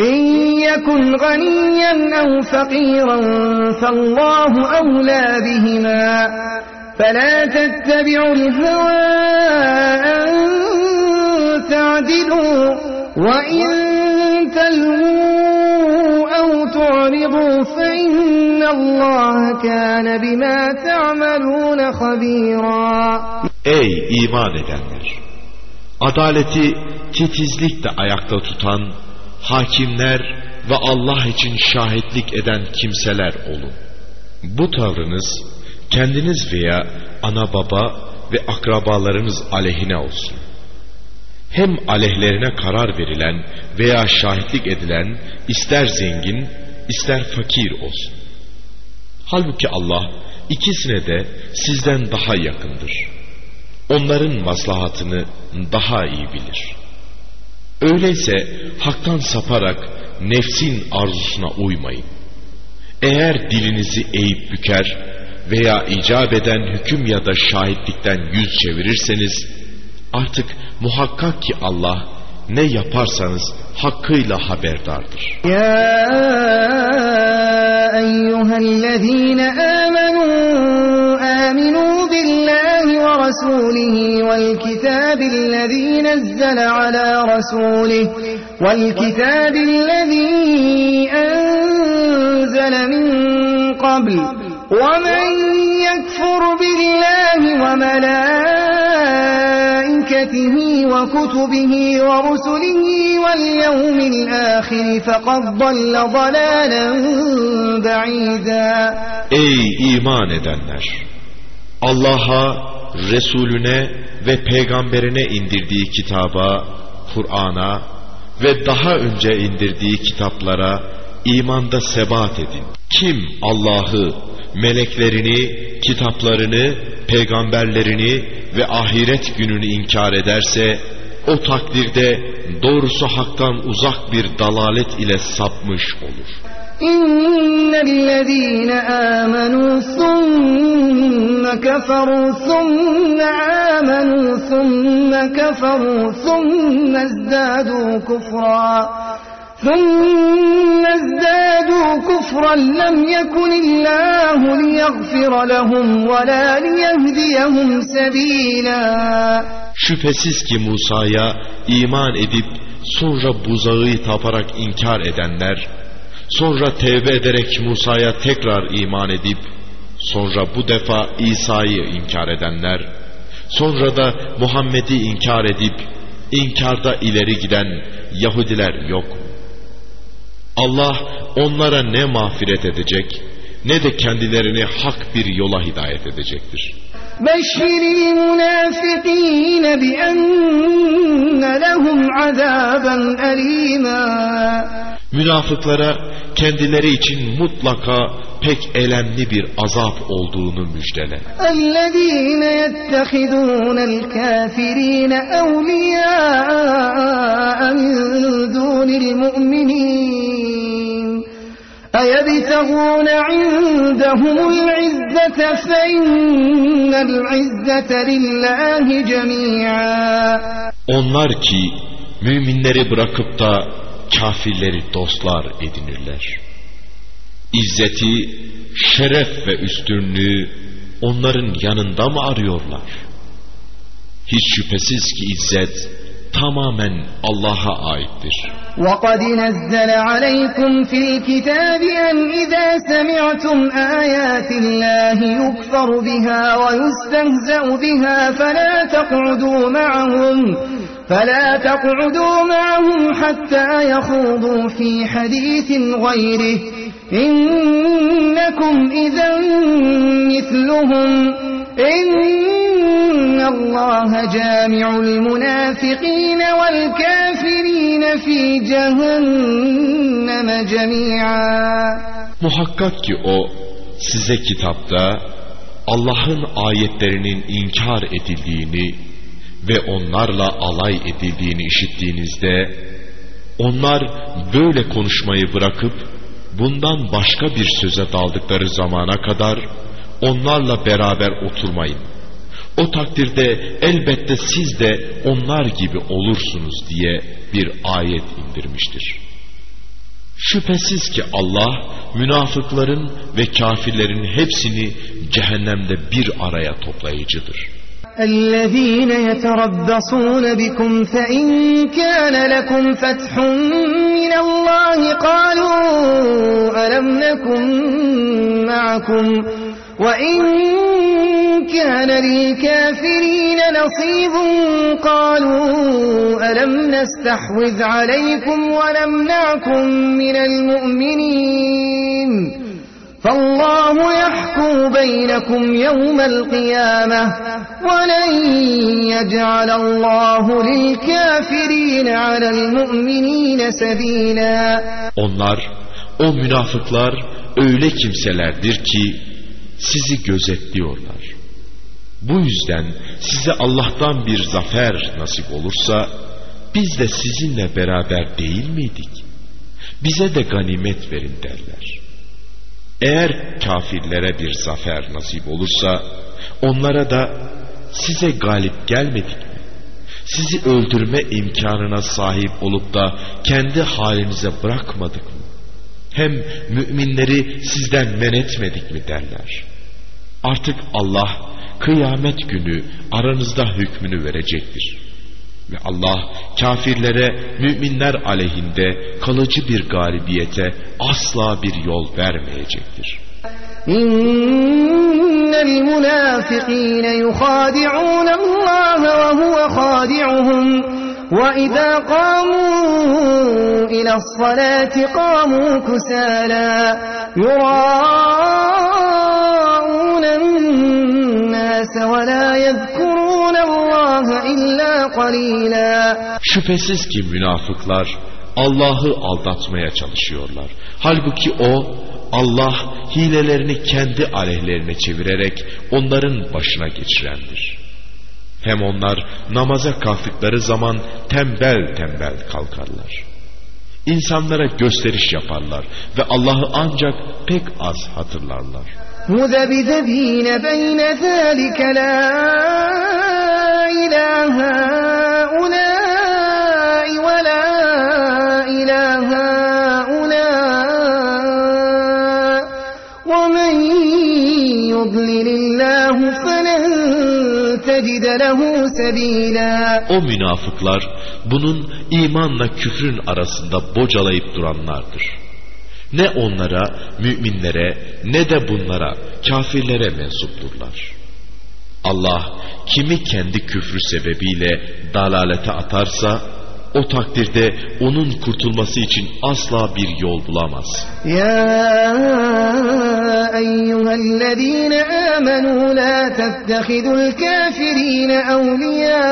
إن يكن غنيا أو فقيرا فالله أولى بهما فلا تتبعوا الهوى أن تعدلوا وإن تلووا أو تعرضوا فإن الله كان بما تعملون خبيرا Ey iman edenler! Adaleti titizlikle ayakta tutan hakimler ve Allah için şahitlik eden kimseler olun. Bu tavrınız kendiniz veya ana baba ve akrabalarınız aleyhine olsun. Hem aleyhlerine karar verilen veya şahitlik edilen ister zengin ister fakir olsun. Halbuki Allah ikisine de sizden daha yakındır. Onların maslahatını daha iyi bilir. Öyleyse haktan saparak nefsin arzusuna uymayın. Eğer dilinizi eğip büker veya icap eden hüküm ya da şahitlikten yüz çevirirseniz artık muhakkak ki Allah ne yaparsanız hakkıyla haberdardır. Ya eyyühellezine amenu aminu billahi ve rasulihi vel الذي نزل على رسوله والكتاب الذي أنزل من قبل ومن يكفر بالله وملائكته وكتبه ورسله واليوم الآخر فقد ضل ضلالا بعيدا Ey iman edenler! Allah'a, Resulüne ve peygamberine indirdiği kitaba, Kur'an'a ve daha önce indirdiği kitaplara imanda sebat edin. Kim Allah'ı, meleklerini, kitaplarını, peygamberlerini ve ahiret gününü inkar ederse, o takdirde doğrusu haktan uzak bir dalalet ile sapmış olur. إن الذين آمنوا ثم كفروا ثم آمنوا ثم كفروا ثم ازدادوا كفرا ثم ازدادوا كفرا لم يكن الله ليغفر لهم ولا ليهديهم سبيلا Şüphesiz ki Musa'ya iman edip sonra buzağı taparak inkar edenler, sonra tevbe ederek Musa'ya tekrar iman edip, sonra bu defa İsa'yı inkar edenler, sonra da Muhammed'i inkar edip, inkarda ileri giden Yahudiler yok. Allah onlara ne mağfiret edecek, ne de kendilerini hak bir yola hidayet edecektir. بشر المنافقين بأن لهم عذابا أليما Münafıklara kendileri için mutlaka pek elemli bir azap olduğunu müjdele. الذين يتخذون الكافرين أولياء من دون المؤمنين أيبتغون عندهم العزة فإن العزة لله جميعا Onlar ki müminleri bırakıp da kafirleri dostlar edinirler. İzzeti, şeref ve üstünlüğü onların yanında mı arıyorlar? Hiç şüphesiz ki izzet tamamen Allah'a aittir. وقد نزل عليكم في الكتاب أن إذا سمعتم آيات الله يكفر بها ويستهزأ بها فلا تقعدوا معهم فلا تقعدوا معهم حتى يخوضوا في حديث غيره إنكم إذا مثلهم إن الله جامع المنافقين والكافرين في جهنم جميعا Muhakkak ki o size kitapta Allah'ın ayetlerinin inkar edildiğini ve onlarla alay edildiğini işittiğinizde onlar böyle konuşmayı bırakıp bundan başka bir söze daldıkları zamana kadar onlarla beraber oturmayın. O takdirde elbette siz de onlar gibi olursunuz diye bir ayet indirmiştir. Şüphesiz ki Allah münafıkların ve kafirlerin hepsini cehennemde bir araya toplayıcıdır. الذين يتربصون بكم فإن كان لكم فتح من الله قالوا ألم نكن معكم وإن كان للكافرين نصيب قالوا ألم نستحوذ عليكم ونمنعكم من المؤمنين فالله يحكم بينكم يوم القيامة ولن يجعل الله للكافرين على المؤمنين سبيلا Onlar, o münafıklar öyle kimselerdir ki sizi gözetliyorlar. bu yüzden size Allah'tan bir zafer nasip olursa biz de sizinle beraber değil miydik? Bize de ganimet verin derler. Eğer kafirlere bir zafer nasip olursa onlara da size galip gelmedik mi? Sizi öldürme imkanına sahip olup da kendi halinize bırakmadık mı? Hem müminleri sizden men etmedik mi derler. Artık Allah kıyamet günü aranızda hükmünü verecektir. Ve Allah kafirlere müminler aleyhinde kalıcı bir galibiyete asla bir yol vermeyecektir. İnnel münafikîne yuhâdi'ûne Allah ve huve khâdi'uhum وإذا قاموا إلى الصلاة قاموا كسالى يراءون Şüphesiz ki münafıklar Allah'ı aldatmaya çalışıyorlar. Halbuki o Allah hilelerini kendi aleyhlerine çevirerek onların başına geçirendir. Hem onlar namaza kalktıkları zaman tembel tembel kalkarlar. İnsanlara gösteriş yaparlar ve Allah'ı ancak pek az hatırlarlar. مذبذبين بين ذلك لا إلى هؤلاء ولا إلى هؤلاء ومن يضلل الله فلن تجد له سبيلا O münafıklar bunun imanla küfrün arasında bocalayıp duranlardır. Ne onlara, müminlere ne de bunlara, kafirlere mensupturlar. Allah kimi kendi küfrü sebebiyle dalalete atarsa, o takdirde onun kurtulması için asla bir yol bulamaz. Ya eyyühellezine amenu la tettehidul kafirine evliyâ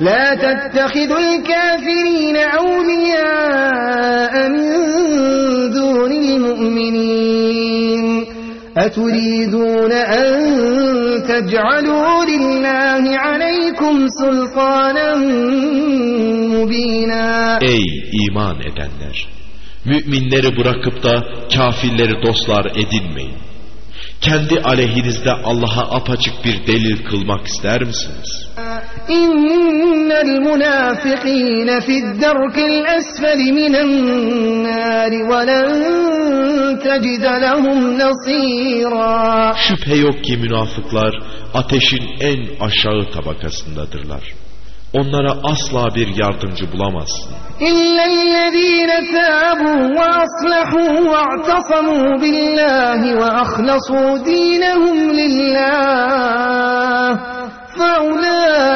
لا تتخذوا الكافرين أولياء من دون المؤمنين أتريدون أن تجعلوا لله عليكم سلطانا مبينا Ey iman edenler! Müminleri bırakıp da kafirleri dostlar edinmeyin. kendi aleyhinizde Allah'a apaçık bir delil kılmak ister misiniz? Şüphe yok ki münafıklar ateşin en aşağı tabakasındadırlar onlara asla bir yardımcı bulamazsın. İllellezîne tâbû ve aslahû ve i'tasamû billâhi ve ahlasû dînehum lillâh feulâike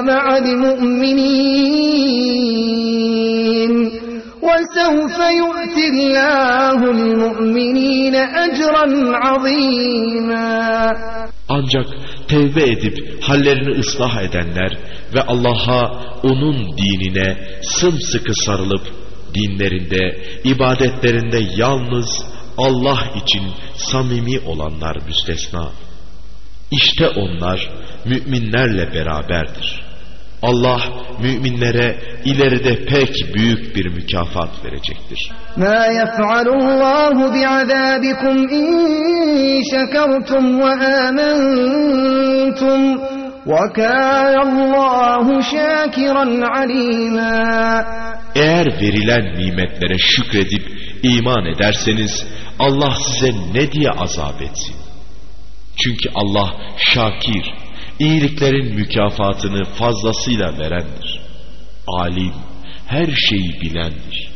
ma'al mu'minîn ve sevfe yu'tillâhu'l mu'minîne ecran azîmâ. Ancak tevbe edip hallerini ıslah edenler ve Allah'a onun dinine sımsıkı sarılıp dinlerinde, ibadetlerinde yalnız Allah için samimi olanlar müstesna. İşte onlar müminlerle beraberdir. Allah müminlere ileride pek büyük bir mükafat verecektir. Ma yef'alullahu bi'azabikum in şekertum ve amentum ve kânallahu şakiran alîmâ. Eğer verilen nimetlere şükredip iman ederseniz Allah size ne diye azap etsin? Çünkü Allah şakir, iyiliklerin mükafatını fazlasıyla verendir. Alim, her şeyi bilendir.